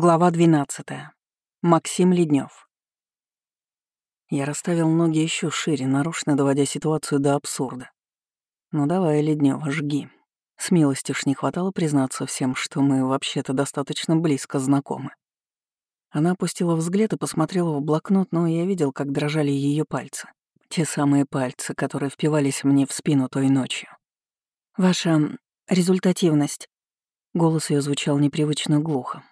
Глава 12. Максим Леднев. Я расставил ноги еще шире, нарочно доводя ситуацию до абсурда. Ну давай, Леднева, жги. Смелости ж не хватало признаться всем, что мы вообще-то достаточно близко знакомы. Она опустила взгляд и посмотрела в блокнот, но я видел, как дрожали ее пальцы. Те самые пальцы, которые впивались мне в спину той ночью. Ваша результативность. Голос ее звучал непривычно глухо,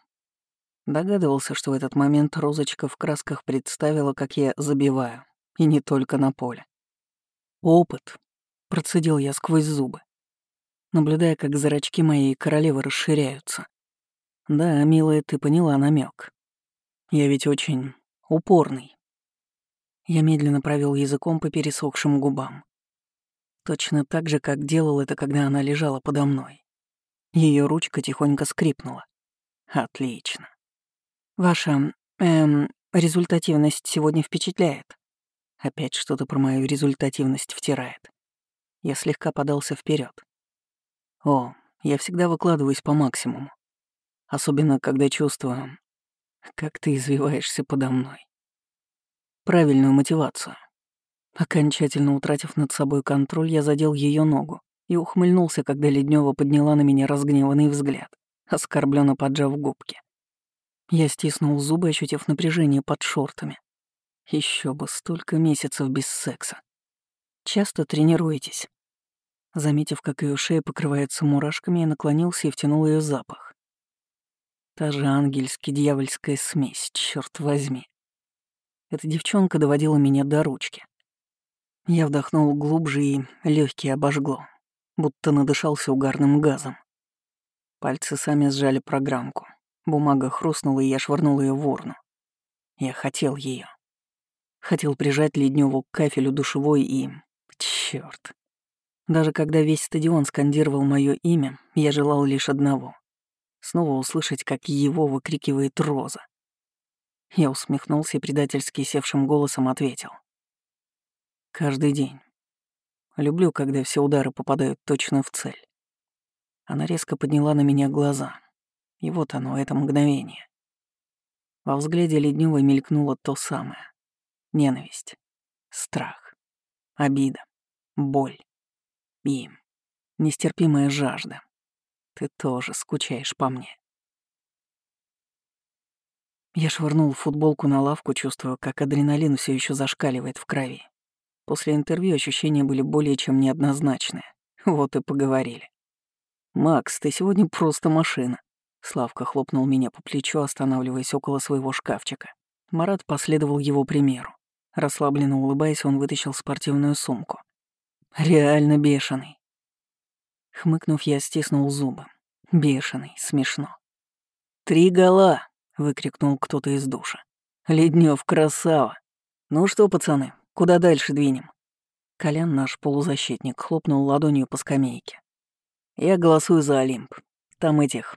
Догадывался, что в этот момент Розочка в красках представила, как я забиваю, и не только на поле. «Опыт», — процедил я сквозь зубы, наблюдая, как зрачки моей королевы расширяются. «Да, милая, ты поняла намек. Я ведь очень упорный». Я медленно провел языком по пересохшим губам. Точно так же, как делал это, когда она лежала подо мной. Ее ручка тихонько скрипнула. Отлично. Ваша, эм, результативность сегодня впечатляет. Опять что-то про мою результативность втирает. Я слегка подался вперед. О, я всегда выкладываюсь по максимуму. Особенно, когда чувствую, как ты извиваешься подо мной. Правильную мотивацию. Окончательно утратив над собой контроль, я задел ее ногу и ухмыльнулся, когда Леднева подняла на меня разгневанный взгляд, оскорбленно поджав губки. Я стиснул зубы, ощутив напряжение под шортами. Еще бы столько месяцев без секса. Часто тренируетесь. Заметив, как ее шея покрывается мурашками, я наклонился и втянул ее запах. Та же ангельски-дьявольская смесь, черт возьми. Эта девчонка доводила меня до ручки. Я вдохнул глубже и легкие обожгло, будто надышался угарным газом. Пальцы сами сжали программку. Бумага хрустнула, и я швырнул ее в урну. Я хотел ее. Хотел прижать Ледневу к кафелю душевой и... Черт. Даже когда весь стадион скандировал мое имя, я желал лишь одного — снова услышать, как его выкрикивает Роза. Я усмехнулся и предательски севшим голосом ответил. «Каждый день. Люблю, когда все удары попадают точно в цель». Она резко подняла на меня глаза. И вот оно, это мгновение. Во взгляде Ледневой мелькнуло то самое. Ненависть, страх, обида, боль и нестерпимая жажда. Ты тоже скучаешь по мне. Я швырнул футболку на лавку, чувствуя, как адреналин все еще зашкаливает в крови. После интервью ощущения были более чем неоднозначные. Вот и поговорили. «Макс, ты сегодня просто машина. Славка хлопнул меня по плечу, останавливаясь около своего шкафчика. Марат последовал его примеру. Расслабленно улыбаясь, он вытащил спортивную сумку. «Реально бешеный». Хмыкнув, я стиснул зубы. «Бешеный, смешно». «Три гола!» — выкрикнул кто-то из душа. «Леднев, красава! Ну что, пацаны, куда дальше двинем?» Колян, наш полузащитник, хлопнул ладонью по скамейке. «Я голосую за Олимп. Там этих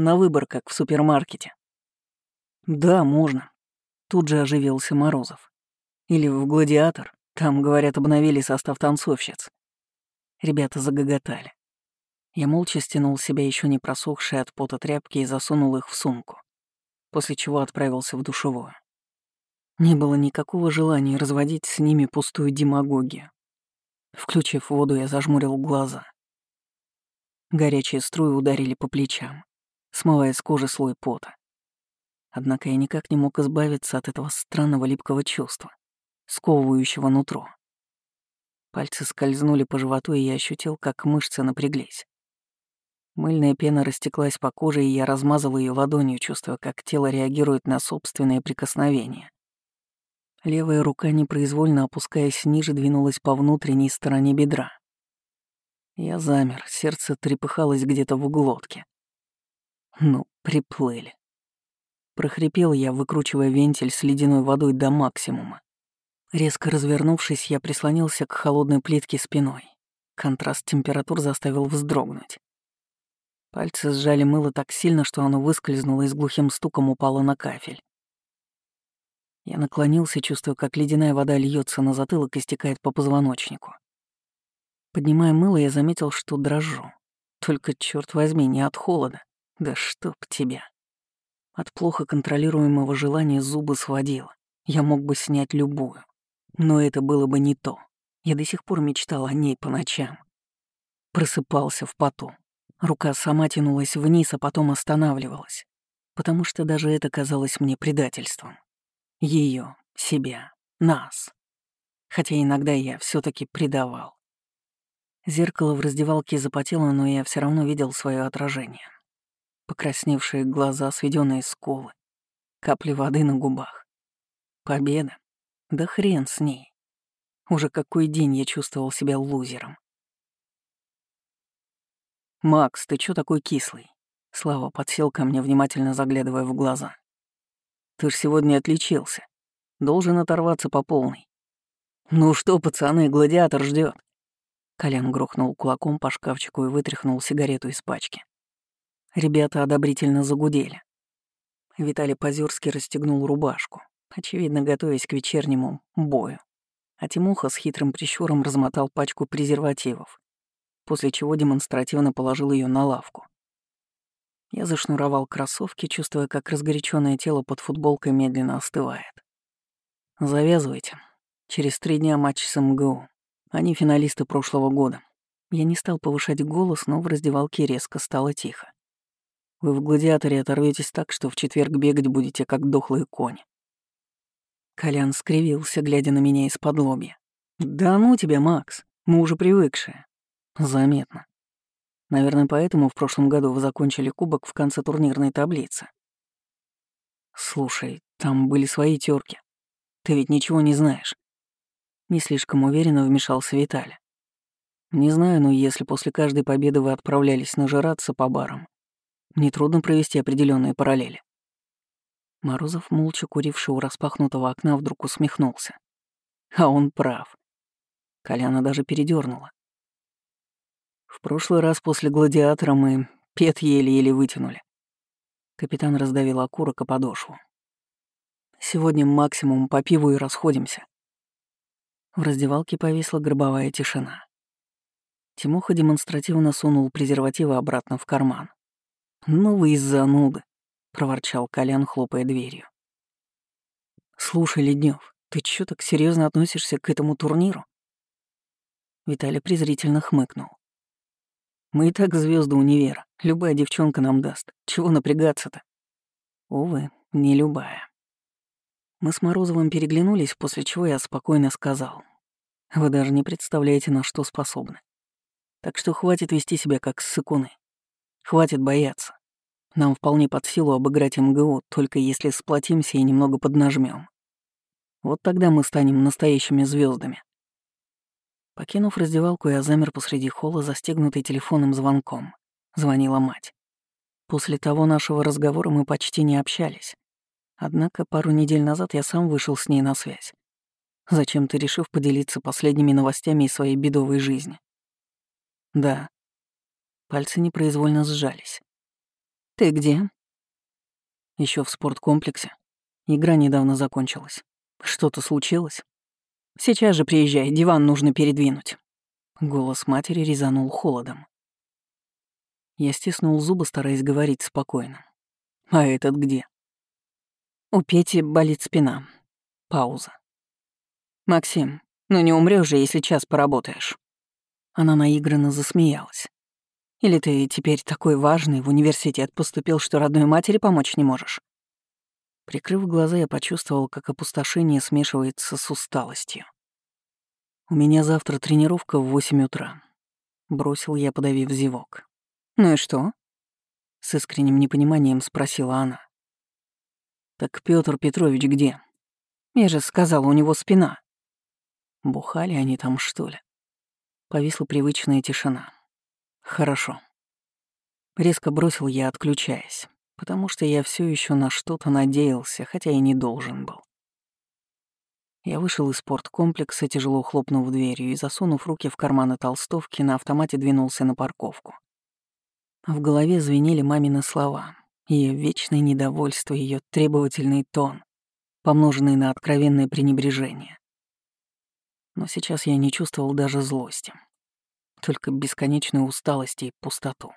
на выбор, как в супермаркете. Да, можно. Тут же оживился Морозов. Или в «Гладиатор». Там, говорят, обновили состав танцовщиц. Ребята загоготали. Я молча стянул себя еще не просохшие от пота тряпки и засунул их в сумку, после чего отправился в душевую. Не было никакого желания разводить с ними пустую демагогию. Включив воду, я зажмурил глаза. Горячие струи ударили по плечам смывая с кожи слой пота. Однако я никак не мог избавиться от этого странного липкого чувства, сковывающего нутро. Пальцы скользнули по животу, и я ощутил, как мышцы напряглись. Мыльная пена растеклась по коже, и я размазал ее ладонью, чувствуя, как тело реагирует на собственное прикосновение. Левая рука, непроизвольно опускаясь ниже, двинулась по внутренней стороне бедра. Я замер, сердце трепыхалось где-то в углотке. Ну, приплыли. Прохрипел я, выкручивая вентиль с ледяной водой до максимума. Резко развернувшись, я прислонился к холодной плитке спиной. Контраст температур заставил вздрогнуть. Пальцы сжали мыло так сильно, что оно выскользнуло и с глухим стуком упало на кафель. Я наклонился, чувствуя, как ледяная вода льется на затылок и стекает по позвоночнику. Поднимая мыло, я заметил, что дрожу. Только, черт возьми, не от холода, да чтоб тебя. От плохо контролируемого желания зубы сводило. Я мог бы снять любую. Но это было бы не то. Я до сих пор мечтал о ней по ночам. Просыпался в поту. Рука сама тянулась вниз, а потом останавливалась. Потому что даже это казалось мне предательством. Ее, себя, нас. Хотя иногда я все таки предавал. Зеркало в раздевалке запотело, но я все равно видел свое отражение. Покрасневшие глаза, сведенные скулы, капли воды на губах. Победа. Да хрен с ней. Уже какой день я чувствовал себя лузером. «Макс, ты чё такой кислый?» Слава подсел ко мне, внимательно заглядывая в глаза. «Ты ж сегодня отличился. Должен оторваться по полной». «Ну что, пацаны, гладиатор ждет. Колян грохнул кулаком по шкафчику и вытряхнул сигарету из пачки. Ребята одобрительно загудели. Виталий Позерский расстегнул рубашку, очевидно, готовясь к вечернему бою. А Тимуха с хитрым прищуром размотал пачку презервативов, после чего демонстративно положил ее на лавку. Я зашнуровал кроссовки, чувствуя, как разгоряченное тело под футболкой медленно остывает. «Завязывайте. Через три дня матч с МГУ. Они финалисты прошлого года. Я не стал повышать голос, но в раздевалке резко стало тихо. Вы в гладиаторе оторветесь так, что в четверг бегать будете, как дохлые кони. Колян скривился, глядя на меня из-под лобья. «Да ну тебя, Макс, мы уже привыкшие». «Заметно. Наверное, поэтому в прошлом году вы закончили кубок в конце турнирной таблицы». «Слушай, там были свои терки. Ты ведь ничего не знаешь. Не слишком уверенно вмешался Виталий. Не знаю, но если после каждой победы вы отправлялись нажираться по барам, нетрудно провести определенные параллели. Морозов, молча куривший у распахнутого окна, вдруг усмехнулся. А он прав. Коляна даже передернула. В прошлый раз после гладиатора мы пет еле-еле вытянули. Капитан раздавил окурок о подошву. Сегодня максимум по пиву и расходимся. В раздевалке повисла гробовая тишина. Тимоха демонстративно сунул презервативы обратно в карман. «Ну вы из зануды», — проворчал Колян, хлопая дверью. «Слушай, Леднев, ты чё так серьезно относишься к этому турниру?» Виталий презрительно хмыкнул. «Мы и так звезды универа. Любая девчонка нам даст. Чего напрягаться-то?» «Увы, не любая». Мы с Морозовым переглянулись, после чего я спокойно сказал. «Вы даже не представляете, на что способны. Так что хватит вести себя как ссыкуны. Хватит бояться. Нам вполне под силу обыграть МГУ, только если сплотимся и немного поднажмем. Вот тогда мы станем настоящими звездами. Покинув раздевалку, я замер посреди холла, застегнутый телефонным звонком. Звонила мать. После того нашего разговора мы почти не общались. Однако пару недель назад я сам вышел с ней на связь. Зачем ты решив поделиться последними новостями из своей бедовой жизни? Да. Пальцы непроизвольно сжались. Ты где? Еще в спорткомплексе. Игра недавно закончилась. Что-то случилось? Сейчас же приезжай, диван нужно передвинуть. Голос матери резанул холодом. Я стиснул зубы, стараясь говорить спокойно. А этот где? У Пети болит спина. Пауза. «Максим, ну не умрёшь же, если час поработаешь». Она наигранно засмеялась. «Или ты теперь такой важный, в университет поступил, что родной матери помочь не можешь?» Прикрыв глаза, я почувствовал, как опустошение смешивается с усталостью. «У меня завтра тренировка в восемь утра», — бросил я, подавив зевок. «Ну и что?» — с искренним непониманием спросила она. «Так Петр Петрович где?» «Я же сказала, у него спина». Бухали они там, что ли? Повисла привычная тишина. «Хорошо». Резко бросил я, отключаясь, потому что я все еще на что-то надеялся, хотя и не должен был. Я вышел из спорткомплекса, тяжело хлопнув дверью и, засунув руки в карманы толстовки, на автомате двинулся на парковку. В голове звенели мамины слова. Ее вечное недовольство, ее требовательный тон, помноженный на откровенное пренебрежение. Но сейчас я не чувствовал даже злости, только бесконечную усталость и пустоту.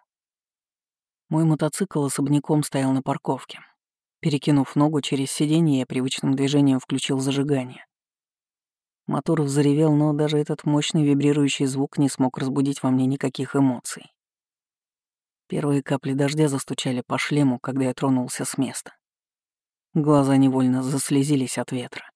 Мой мотоцикл особняком стоял на парковке. Перекинув ногу через сиденье, я привычным движением включил зажигание. Мотор взревел, но даже этот мощный вибрирующий звук не смог разбудить во мне никаких эмоций. Первые капли дождя застучали по шлему, когда я тронулся с места. Глаза невольно заслезились от ветра.